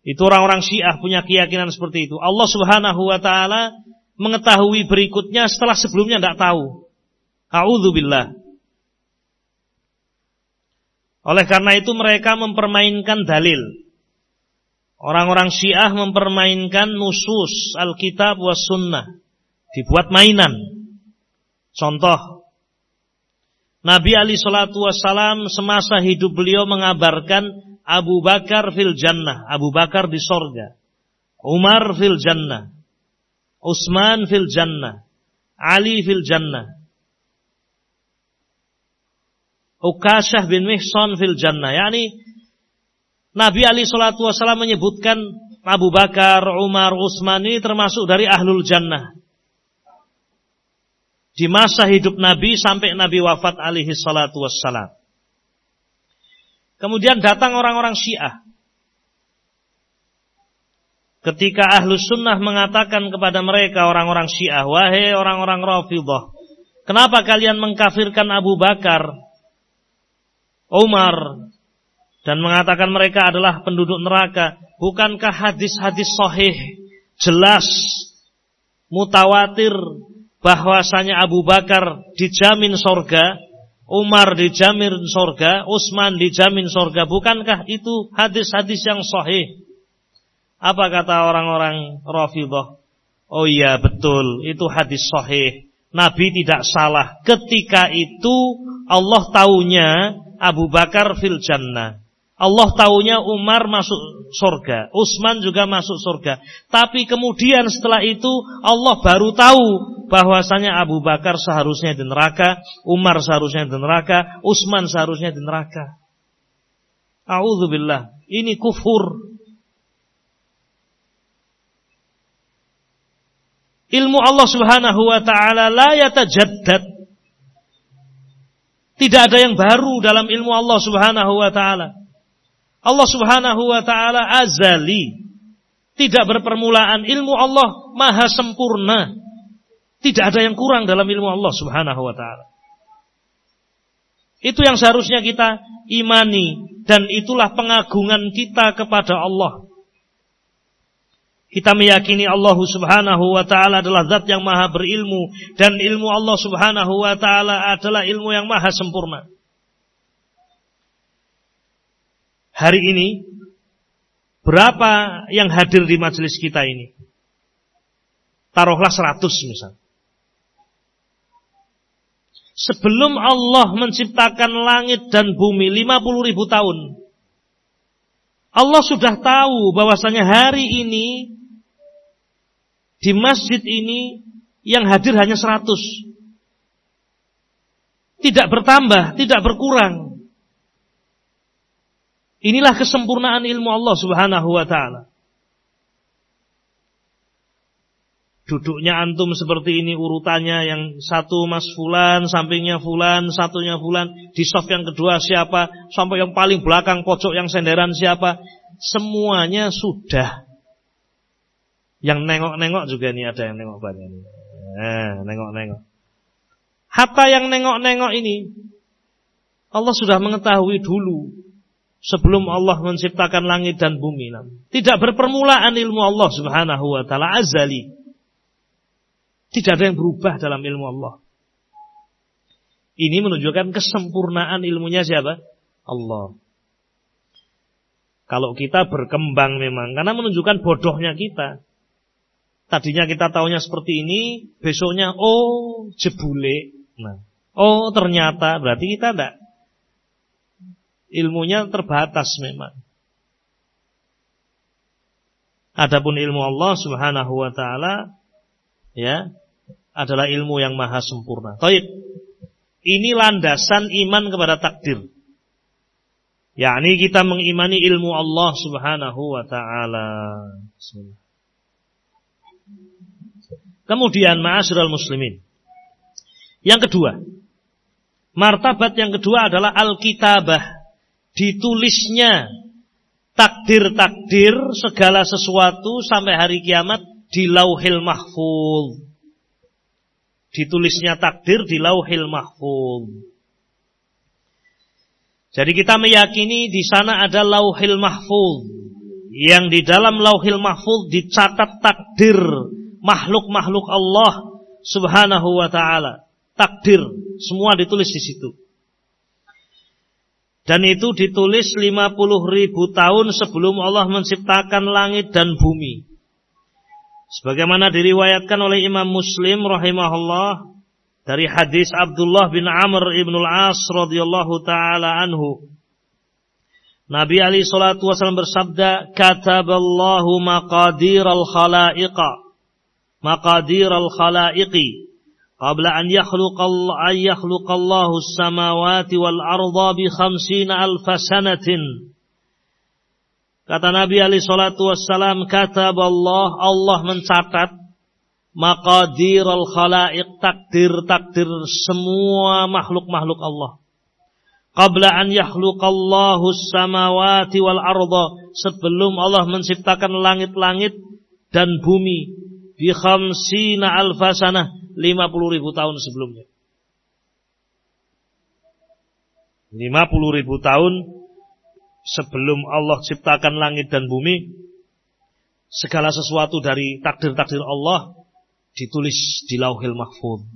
Itu orang-orang Syiah punya keyakinan seperti itu. Allah Subhanahu wa taala mengetahui berikutnya setelah sebelumnya tidak tahu. A'udzubillah. Oleh karena itu mereka mempermainkan dalil. Orang-orang Syiah mempermainkan nusus Alkitab was sunnah. Dibuat mainan. Contoh Nabi Ali Shallallahu Wasallam semasa hidup beliau mengabarkan Abu Bakar fil jannah, Abu Bakar di sorga, Umar fil jannah, Utsman fil jannah, Ali fil jannah, Ukashah bin Mihsan fil jannah. Yani Nabi Ali Shallallahu Wasallam menyebutkan Abu Bakar, Umar, Utsman ini termasuk dari ahlul jannah di masa hidup Nabi sampai Nabi wafat alaihi salatu. Kemudian datang orang-orang Syiah. Ketika ahlus sunnah mengatakan kepada mereka orang-orang Syiah, wahai orang-orang Rafidah, kenapa kalian mengkafirkan Abu Bakar, Umar, dan mengatakan mereka adalah penduduk neraka? Bukankah hadis-hadis sahih jelas mutawatir bahwasanya Abu Bakar dijamin sorga, Umar dijamin sorga, Utsman dijamin sorga. Bukankah itu hadis-hadis yang sahih? Apa kata orang-orang Rafidah? Oh iya betul, itu hadis sahih. Nabi tidak salah. Ketika itu Allah taunya Abu Bakar fil jannah. Allah taunya Umar masuk surga, Utsman juga masuk surga. Tapi kemudian setelah itu Allah baru tahu bahwasanya Abu Bakar seharusnya di neraka, Umar seharusnya di neraka, Utsman seharusnya di neraka. Auzubillah. Ini kufur. Ilmu Allah Subhanahu wa taala la yatajaddad. Tidak ada yang baru dalam ilmu Allah Subhanahu wa taala. Allah Subhanahu wa taala azali. Tidak berpermulaan. Ilmu Allah maha sempurna. Tidak ada yang kurang dalam ilmu Allah Subhanahu wa taala. Itu yang seharusnya kita imani dan itulah pengagungan kita kepada Allah. Kita meyakini Allah Subhanahu wa taala adalah zat yang maha berilmu dan ilmu Allah Subhanahu wa taala adalah ilmu yang maha sempurna. Hari ini berapa yang hadir di majelis kita ini? Taruhlah 100 misal. Sebelum Allah menciptakan langit dan bumi 50 ribu tahun. Allah sudah tahu bahwasanya hari ini di masjid ini yang hadir hanya 100. Tidak bertambah, tidak berkurang. Inilah kesempurnaan ilmu Allah Subhanahu wa taala. Duduknya antum seperti ini urutannya yang satu mas fulan, sampingnya fulan, satunya fulan, di soft yang kedua siapa, sampai yang paling belakang pojok yang senderan siapa. Semuanya sudah yang nengok-nengok juga nih ada yang nengok banyak nih. Nah, nengok-nengok. Hatta yang nengok-nengok ini Allah sudah mengetahui dulu sebelum Allah menciptakan langit dan bumi. Tidak berpermulaan ilmu Allah Subhanahu wa taala azali. Tidak ada yang berubah dalam ilmu Allah. Ini menunjukkan kesempurnaan ilmunya siapa? Allah. Kalau kita berkembang memang karena menunjukkan bodohnya kita. Tadinya kita tahunya seperti ini, besoknya oh jebule. Nah, oh ternyata berarti kita tidak ilmunya terbatas memang. Adapun ilmu Allah Subhanahu wa taala ya adalah ilmu yang maha sempurna. Taib. Ini landasan iman kepada takdir. yakni kita mengimani ilmu Allah Subhanahu wa taala. Kemudian ma'asyiral muslimin. Yang kedua, martabat yang kedua adalah alkitabah. Ditulisnya takdir-takdir segala sesuatu sampai hari kiamat di lauhil mahfuz. Ditulisnya takdir di lauhil mahfuz. Jadi kita meyakini di sana ada lauhil mahfuz yang di dalam lauhil mahfuz dicatat takdir makhluk-makhluk Allah Subhanahu wa taala. Takdir semua ditulis di situ. Dan itu ditulis 50 ribu tahun sebelum Allah menciptakan langit dan bumi. Sebagaimana diriwayatkan oleh Imam Muslim rahimahullah dari hadis Abdullah bin Amr ibn al-As radhiyallahu taala anhu. Nabi Ali salatu wasallam bersabda, "Kataballahu maqadir al-khalaiqa." maqadir al-khalaiqi qabla an yakhluq Allah an yakhluq Allah as-samawati wal arda bi 50 alf sanatin. Kata Nabi Ali salatu wassalam katab Allah. Allah mencatat maqadir al-khalaiq takdir-takdir semua makhluk-makhluk Allah. Qabla an yakhluqallahu samawati wal arda sebelum Allah menciptakan langit-langit dan bumi bi khamsina alfasanah 50 ribu tahun sebelumnya. 50 ribu tahun sebelum Allah ciptakan langit dan bumi segala sesuatu dari takdir-takdir Allah ditulis di lauhil mahfud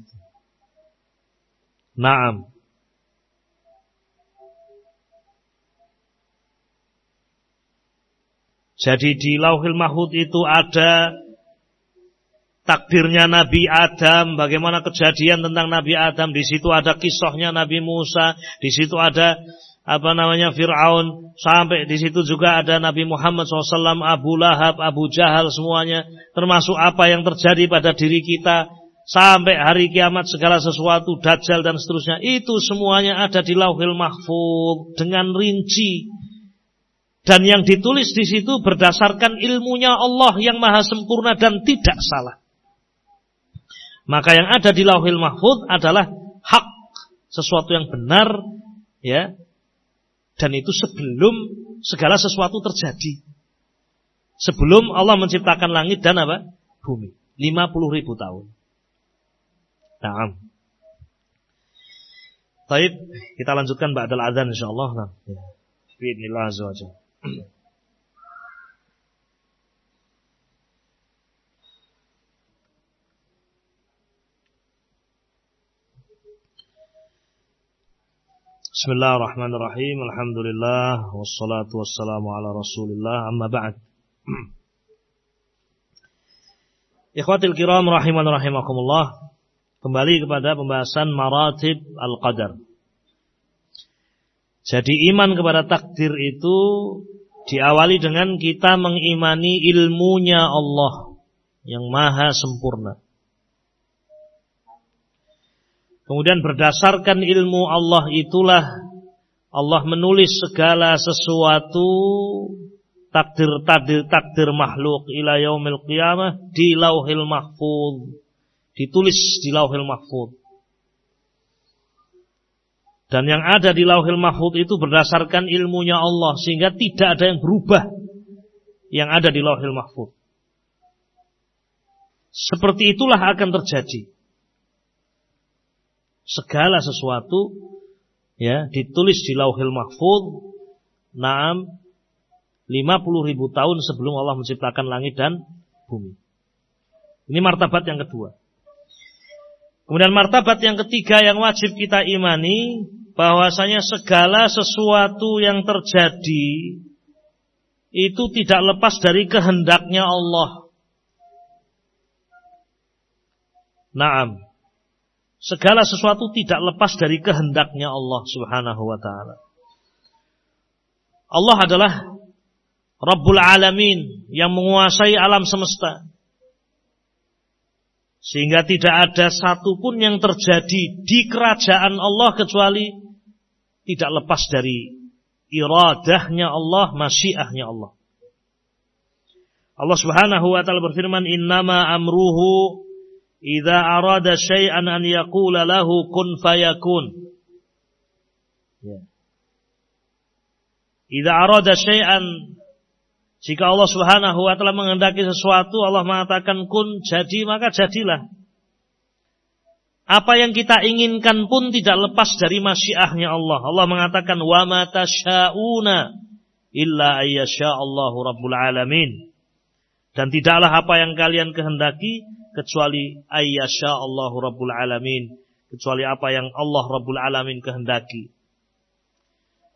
Naam. Jadi di Lauhil Mahfud itu ada takdirnya Nabi Adam, bagaimana kejadian tentang Nabi Adam, di situ ada kisahnya Nabi Musa, di situ ada apa namanya Fir'aun, sampai di situ juga ada Nabi Muhammad SAW, Abu Lahab, Abu Jahal semuanya, termasuk apa yang terjadi pada diri kita, sampai hari kiamat segala sesuatu, Dajjal dan seterusnya, itu semuanya ada di Lauhil Mahfud dengan rinci, dan yang ditulis di situ berdasarkan ilmunya Allah yang maha sempurna dan tidak salah. Maka yang ada di lauhil mahfud adalah hak. Sesuatu yang benar. ya Dan itu sebelum segala sesuatu terjadi. Sebelum Allah menciptakan langit dan apa? Bumi. 50 ribu tahun. Nah, Baik, kita lanjutkan ba'dal adzan insyaallah. Nah, ya. Bismillah Bismillahirrahmanirrahim. Alhamdulillah wassalatu wassalamu ala Rasulillah. Amma ba'd. Ikhwatil kiram rahiman rahimakumullah. Kembali kepada pembahasan maratib al-qadar. Jadi iman kepada takdir itu diawali dengan kita mengimani ilmunya Allah yang maha sempurna. Kemudian berdasarkan ilmu Allah itulah Allah menulis segala sesuatu takdir takdir makhluk ila yaumil qiyamah di lauhil mahfuz ditulis di lauhil mahfuz dan yang ada di lauhil mahfud itu berdasarkan ilmunya Allah. Sehingga tidak ada yang berubah yang ada di lauhil mahfud. Seperti itulah akan terjadi. Segala sesuatu ya ditulis di lauhil mahfud. Naam 50 ribu tahun sebelum Allah menciptakan langit dan bumi. Ini martabat yang kedua. Kemudian martabat yang ketiga yang wajib kita imani bahwasanya segala sesuatu yang terjadi itu tidak lepas dari kehendaknya Allah. Naam. Segala sesuatu tidak lepas dari kehendaknya Allah Subhanahu wa taala. Allah adalah Rabbul Alamin yang menguasai alam semesta. Sehingga tidak ada satupun yang terjadi di kerajaan Allah kecuali tidak lepas dari iradahnya Allah, masyiahnya Allah. Allah Subhanahu wa taala berfirman, "Innama amruhu idza arada syai'an an yaqula lahu kun fayakun." Ya. Idza arada syai'an jika Allah Subhanahu wa taala menghendaki sesuatu, Allah mengatakan kun jadi maka jadilah. Apa yang kita inginkan pun tidak lepas dari masyiahnya Allah. Allah mengatakan wa ma tasyauna illa ayyasha Allahu rabbul alamin. Dan tidaklah apa yang kalian kehendaki kecuali ayyasha Allahu rabbul alamin, kecuali apa yang Allah rabbul alamin kehendaki.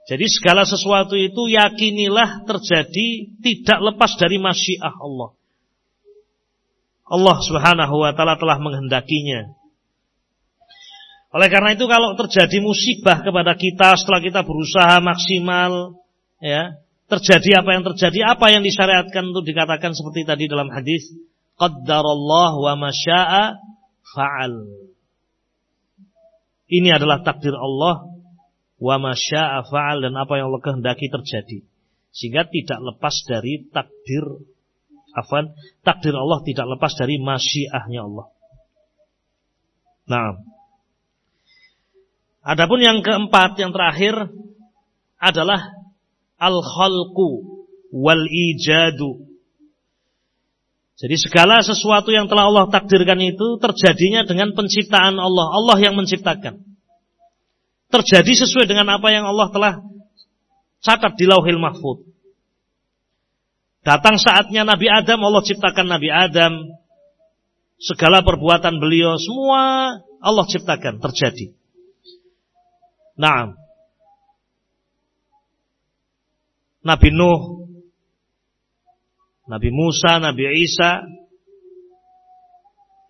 Jadi segala sesuatu itu yakinilah terjadi tidak lepas dari masyiah Allah. Allah Subhanahu wa taala telah menghendakinya. Oleh karena itu kalau terjadi musibah kepada kita setelah kita berusaha maksimal ya, terjadi apa yang terjadi, apa yang disyariatkan untuk dikatakan seperti tadi dalam hadis, qaddarallah wa masya'a fa'al. Ini adalah takdir Allah wa masya'a fa'al dan apa yang Allah kehendaki terjadi. Sehingga tidak lepas dari takdir afan, takdir Allah tidak lepas dari masyiahnya Allah. Nah, Adapun yang keempat, yang terakhir adalah al-khalqu wal ijadu. Jadi segala sesuatu yang telah Allah takdirkan itu terjadinya dengan penciptaan Allah. Allah yang menciptakan. Terjadi sesuai dengan apa yang Allah telah catat di lauhil mahfud. Datang saatnya Nabi Adam, Allah ciptakan Nabi Adam. Segala perbuatan beliau, semua Allah ciptakan, terjadi. Nah, Nabi Nuh, Nabi Musa, Nabi Isa,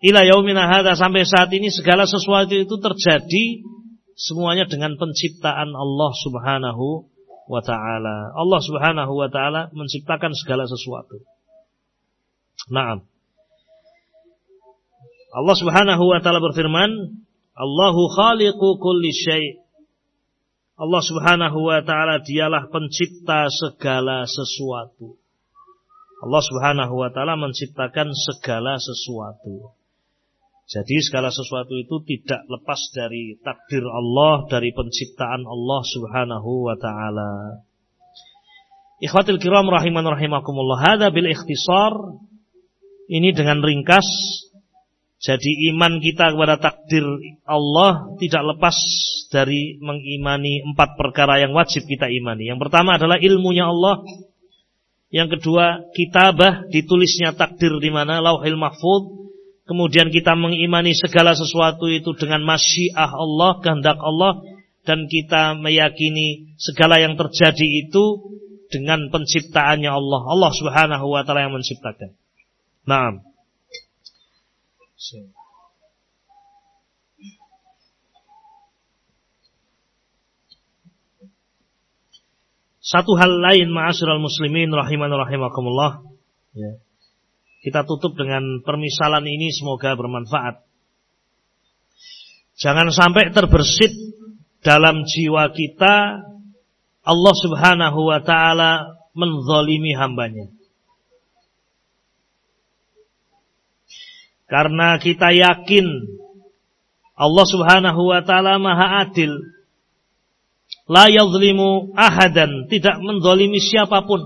ila yaumina hadha sampai saat ini segala sesuatu itu terjadi semuanya dengan penciptaan Allah Subhanahu wa taala. Allah Subhanahu wa taala menciptakan segala sesuatu. Naam. Allah Subhanahu wa taala berfirman, "Allahu khaliqu kulli syai'." Allah Subhanahu wa taala dialah pencipta segala sesuatu. Allah Subhanahu wa taala menciptakan segala sesuatu. Jadi segala sesuatu itu tidak lepas dari takdir Allah, dari penciptaan Allah Subhanahu wa taala. Ikhwatil kiram rahiman rahimakumullah. Hada bil ikhtisar. Ini dengan ringkas. Jadi iman kita kepada takdir Allah tidak lepas dari mengimani empat perkara yang wajib kita imani. Yang pertama adalah ilmunya Allah. Yang kedua, kitabah ditulisnya takdir di mana lauhil mahfud kemudian kita mengimani segala sesuatu itu dengan masyiah Allah, kehendak Allah, dan kita meyakini segala yang terjadi itu dengan penciptaannya Allah. Allah subhanahu wa ta'ala yang menciptakan. Naam. Satu hal lain ma'asyiral muslimin rahiman rahimakumullah. Ya. Kita tutup dengan permisalan ini semoga bermanfaat. Jangan sampai terbersit dalam jiwa kita Allah subhanahu wa ta'ala menzalimi hambanya. Karena kita yakin Allah subhanahu wa ta'ala maha adil. La yazlimu ahadan. Tidak menzalimi siapa pun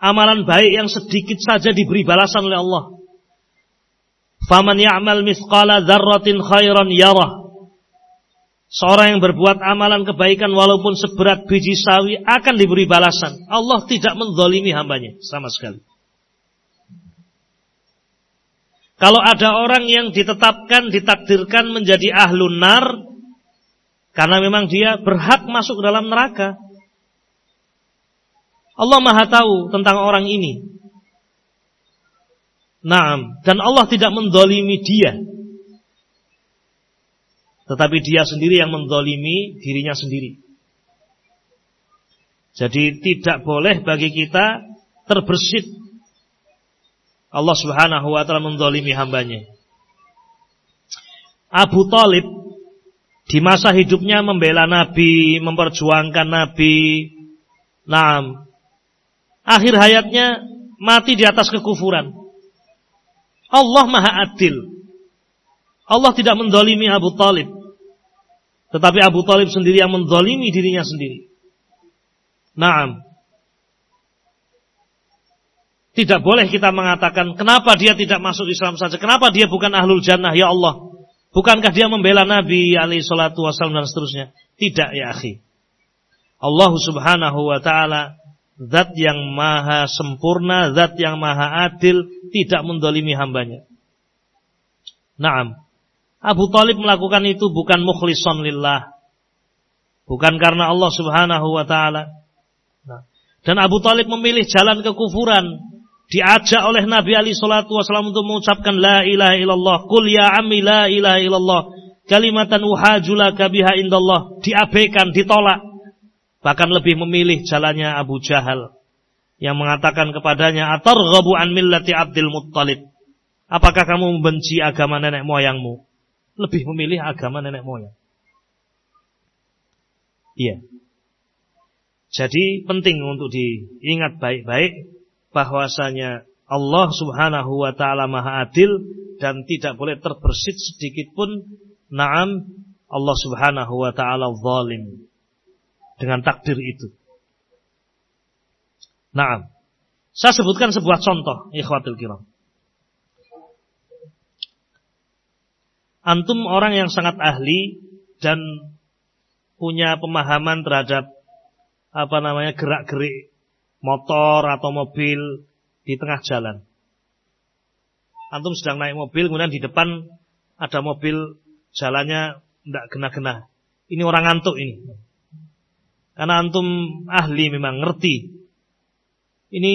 amalan baik yang sedikit saja diberi balasan oleh Allah. Faman ya'mal misqala dzarratin khairan yarah. Seorang yang berbuat amalan kebaikan walaupun seberat biji sawi akan diberi balasan. Allah tidak menzalimi hambanya sama sekali. Kalau ada orang yang ditetapkan, ditakdirkan menjadi ahlun nar, karena memang dia berhak masuk dalam neraka, Allah Maha tahu tentang orang ini. Naam, dan Allah tidak mendolimi dia. Tetapi dia sendiri yang mendolimi dirinya sendiri. Jadi tidak boleh bagi kita terbersit Allah subhanahu wa ta'ala mendolimi hambanya. Abu Talib di masa hidupnya membela Nabi, memperjuangkan Nabi. Nah, akhir hayatnya mati di atas kekufuran. Allah maha adil. Allah tidak mendolimi Abu Talib. Tetapi Abu Talib sendiri yang mendolimi dirinya sendiri. Naam. Tidak boleh kita mengatakan kenapa dia tidak masuk Islam saja, kenapa dia bukan ahlul jannah ya Allah. Bukankah dia membela Nabi alaihi salatu wasallam dan seterusnya? Tidak ya akhi. Allah subhanahu wa ta'ala Zat yang maha sempurna, zat yang maha adil, tidak mendolimi hambanya. Naam. Abu Talib melakukan itu bukan mukhlison lillah. Bukan karena Allah subhanahu wa ta'ala. Nah. Dan Abu Talib memilih jalan kekufuran. Diajak oleh Nabi Ali Shallallahu Wasallam untuk mengucapkan La ilaha illallah. Kul ya ammi la ilaha illallah. Kalimatan uhajula kabiha indallah. Diabaikan, ditolak. Bahkan lebih memilih jalannya Abu Jahal yang mengatakan kepadanya, "Atarghabu an millati Abdul Muttalib?" Apakah kamu membenci agama nenek moyangmu? Lebih memilih agama nenek moyang. Iya. Jadi penting untuk diingat baik-baik bahwasanya Allah Subhanahu wa taala Maha Adil dan tidak boleh terbersit sedikit pun Naam Allah Subhanahu wa taala zalim dengan takdir itu. Naam. Saya sebutkan sebuah contoh, ikhwatul kiram. Antum orang yang sangat ahli dan punya pemahaman terhadap apa namanya gerak-gerik motor atau mobil di tengah jalan. Antum sedang naik mobil, kemudian di depan ada mobil jalannya tidak gena-gena. Ini orang ngantuk ini. Karena antum ahli memang ngerti. Ini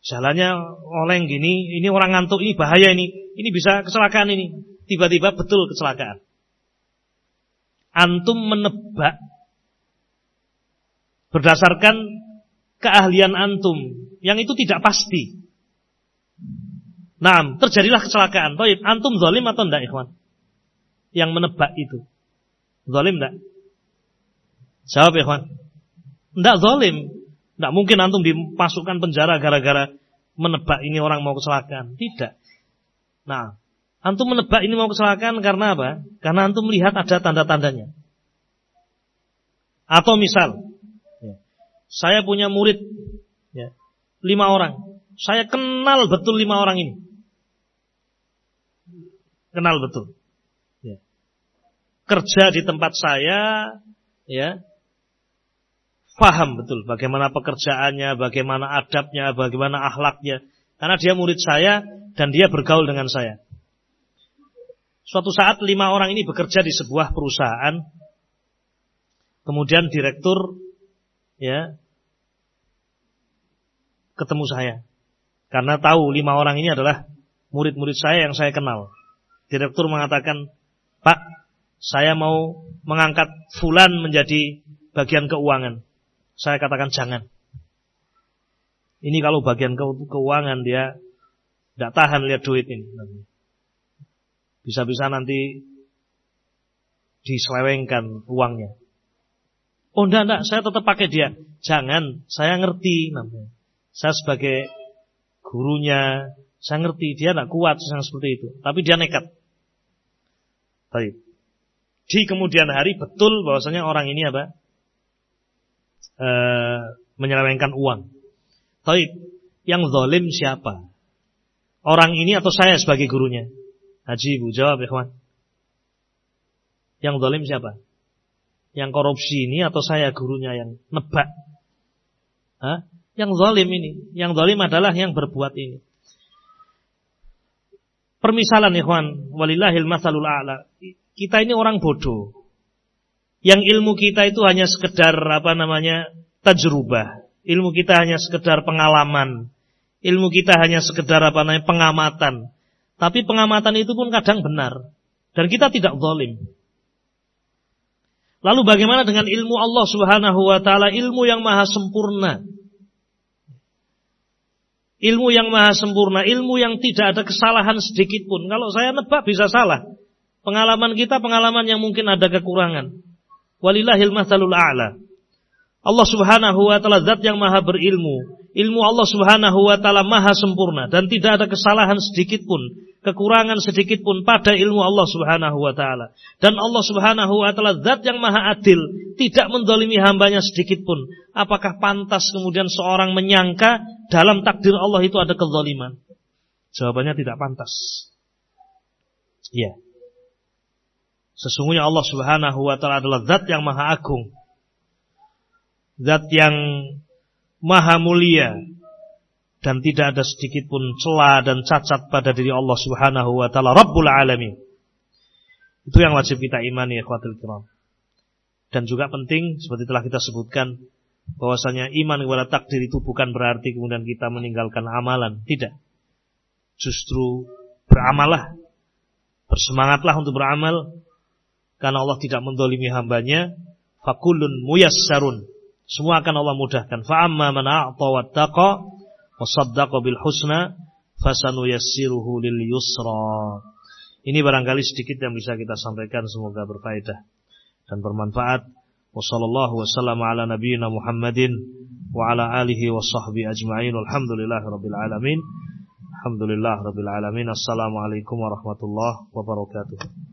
jalannya oleng gini, ini orang ngantuk, ini bahaya ini. Ini bisa kecelakaan ini. Tiba-tiba betul kecelakaan. Antum menebak berdasarkan keahlian antum yang itu tidak pasti. Nah, terjadilah kecelakaan. Baik, antum zalim atau enggak, ikhwan? Yang menebak itu. Zalim enggak? Jawab, ikhwan. Enggak zalim. Enggak mungkin antum dimasukkan penjara gara-gara menebak ini orang mau kecelakaan. Tidak. Nah, antum menebak ini mau kecelakaan karena apa? Karena antum melihat ada tanda-tandanya. Atau misal, saya punya murid ya, lima orang. Saya kenal betul lima orang ini kenal betul. Ya. Kerja di tempat saya, ya, paham betul bagaimana pekerjaannya, bagaimana adabnya, bagaimana akhlaknya. Karena dia murid saya dan dia bergaul dengan saya. Suatu saat lima orang ini bekerja di sebuah perusahaan. Kemudian direktur ya ketemu saya. Karena tahu lima orang ini adalah murid-murid saya yang saya kenal. Direktur mengatakan, Pak, saya mau mengangkat fulan menjadi bagian keuangan. Saya katakan jangan. Ini kalau bagian ke keuangan dia tidak tahan lihat duit ini. Bisa-bisa nanti diselewengkan uangnya. Oh enggak, enggak, saya tetap pakai dia. Jangan, saya ngerti namanya. Saya sebagai gurunya, saya ngerti dia tidak kuat yang seperti itu. Tapi dia nekat. Baik. Di kemudian hari betul bahwasanya orang ini apa? E, menyelewengkan uang. Baik. Yang zalim siapa? Orang ini atau saya sebagai gurunya? Haji Ibu jawab ikhwan. Yang zalim siapa? Yang korupsi ini atau saya gurunya yang nebak? Hah? Yang zalim ini. Yang zalim adalah yang berbuat ini. Permisalan ikhwan, walillahil masalul a'la. Kita ini orang bodoh. Yang ilmu kita itu hanya sekedar apa namanya? tajrubah. Ilmu kita hanya sekedar pengalaman. Ilmu kita hanya sekedar apa namanya? pengamatan. Tapi pengamatan itu pun kadang benar. Dan kita tidak zalim. Lalu bagaimana dengan ilmu Allah Subhanahu wa taala, ilmu yang maha sempurna? Ilmu yang maha sempurna, ilmu yang tidak ada kesalahan sedikit pun. Kalau saya nebak bisa salah. Pengalaman kita pengalaman yang mungkin ada kekurangan. Walillahil mathalul a'la. Allah Subhanahu wa taala zat yang maha berilmu. Ilmu Allah Subhanahu wa taala maha sempurna dan tidak ada kesalahan sedikit pun, kekurangan sedikit pun pada ilmu Allah Subhanahu wa taala. Dan Allah Subhanahu wa taala zat yang maha adil, tidak mendolimi hambanya sedikit pun. Apakah pantas kemudian seorang menyangka dalam takdir Allah itu ada kezaliman? Jawabannya tidak pantas. Ya. Sesungguhnya Allah Subhanahu wa taala adalah zat yang maha agung. Zat yang maha mulia dan tidak ada sedikit pun celah dan cacat pada diri Allah Subhanahu wa taala Rabbul alamin. Itu yang wajib kita imani ya ikhwatul kiram. Dan juga penting seperti telah kita sebutkan bahwasanya iman kepada takdir itu bukan berarti kemudian kita meninggalkan amalan, tidak. Justru beramalah, bersemangatlah untuk beramal karena Allah tidak mendolimi hambanya. Fakulun muyassarun semua akan Allah mudahkan. Fa'amma man a'ta wattaqa wa saddaqa bil husna fasanuyassiruhu lil yusra. Ini barangkali sedikit yang bisa kita sampaikan semoga berfaedah dan bermanfaat. Wassallallahu wasallam ala nabiyyina Muhammadin wa ala alihi wa sahbihi ajma'in. Alhamdulillahi rabbil alamin. Alhamdulillah rabbil alamin. Assalamualaikum warahmatullahi wabarakatuh.